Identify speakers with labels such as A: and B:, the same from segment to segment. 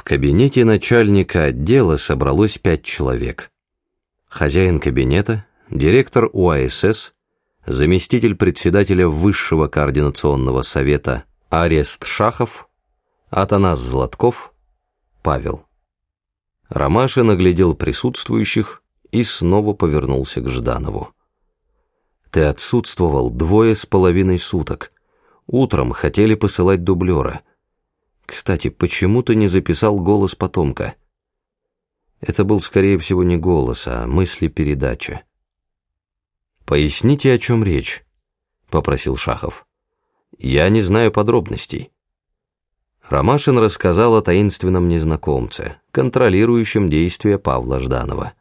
A: В кабинете начальника отдела собралось пять человек. Хозяин кабинета, директор УАСС, заместитель председателя Высшего координационного совета Арест Шахов, Атанас Златков, Павел. Ромаша наглядел присутствующих и снова повернулся к Жданову. «Ты отсутствовал двое с половиной суток. Утром хотели посылать дублера. Кстати, почему ты не записал голос потомка?» Это был, скорее всего, не голос, а мысли-передача. «Поясните, о чем речь», — попросил Шахов. «Я не знаю подробностей». Ромашин рассказал о таинственном незнакомце, контролирующем действия Павла Жданова.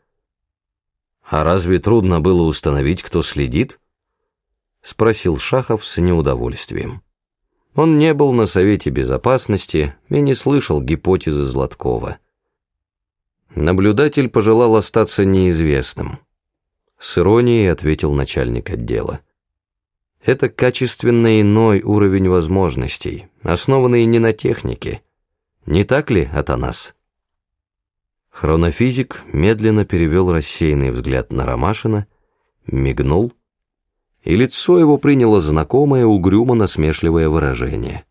A: «А разве трудно было установить, кто следит?» — спросил Шахов с неудовольствием. Он не был на Совете Безопасности и не слышал гипотезы Златкова. Наблюдатель пожелал остаться неизвестным. С иронией ответил начальник отдела. Это качественно иной уровень возможностей, основанный не на технике. Не так ли, Атанас? Хронофизик медленно перевел рассеянный взгляд на Ромашина, мигнул, и лицо его приняло знакомое угрюмо-насмешливое выражение.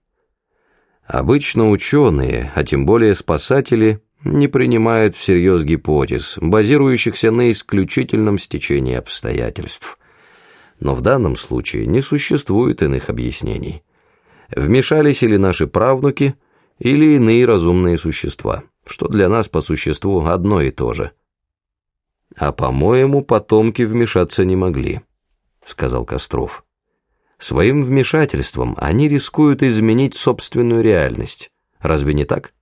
A: Обычно ученые, а тем более спасатели, не принимают всерьез гипотез, базирующихся на исключительном стечении обстоятельств – но в данном случае не существует иных объяснений. Вмешались или наши правнуки, или иные разумные существа, что для нас по существу одно и то же. А, по-моему, потомки вмешаться не могли, сказал Костров. Своим вмешательством они рискуют изменить собственную реальность. Разве не так?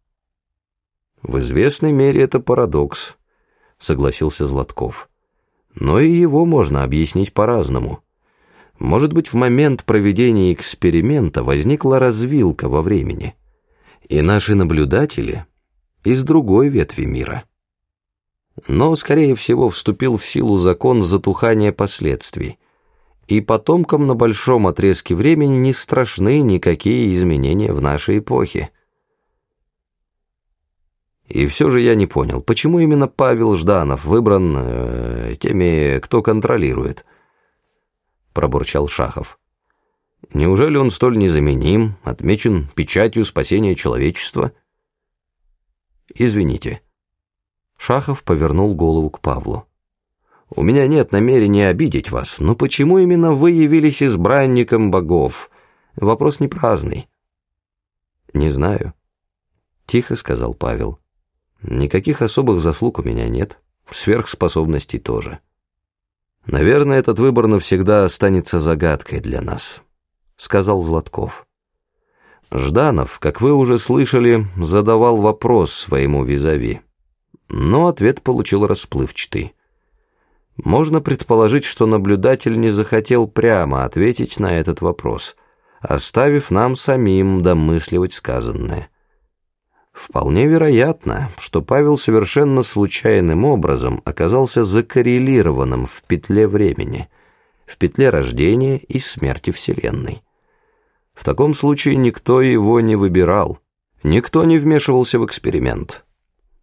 A: В известной мере это парадокс, согласился Златков. Но и его можно объяснить по-разному. Может быть, в момент проведения эксперимента возникла развилка во времени, и наши наблюдатели из другой ветви мира. Но, скорее всего, вступил в силу закон затухания последствий, и потомкам на большом отрезке времени не страшны никакие изменения в нашей эпохе. И все же я не понял, почему именно Павел Жданов выбран э, теми, кто контролирует – пробурчал Шахов. Неужели он столь незаменим, отмечен печатью спасения человечества? Извините. Шахов повернул голову к Павлу. У меня нет намерения обидеть вас, но почему именно вы явились избранником богов? Вопрос не праздный. Не знаю. Тихо сказал Павел. Никаких особых заслуг у меня нет, сверхспособностей тоже. «Наверное, этот выбор навсегда останется загадкой для нас», — сказал Златков. Жданов, как вы уже слышали, задавал вопрос своему визави, но ответ получил расплывчатый. Можно предположить, что наблюдатель не захотел прямо ответить на этот вопрос, оставив нам самим домысливать сказанное. Вполне вероятно, что Павел совершенно случайным образом оказался закоррелированным в петле времени, в петле рождения и смерти Вселенной. В таком случае никто его не выбирал, никто не вмешивался в эксперимент.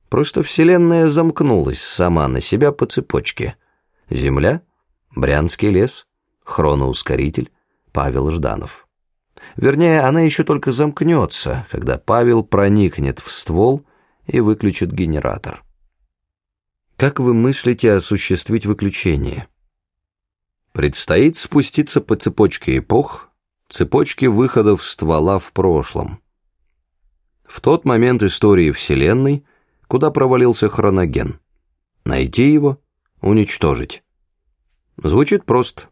A: Просто Вселенная замкнулась сама на себя по цепочке. Земля, Брянский лес, хроноускоритель, Павел Жданов. Вернее, она еще только замкнется, когда Павел проникнет в ствол и выключит генератор. Как вы мыслите осуществить выключение? Предстоит спуститься по цепочке эпох, цепочке выходов ствола в прошлом. В тот момент истории Вселенной, куда провалился хроноген. Найти его, уничтожить. Звучит просто.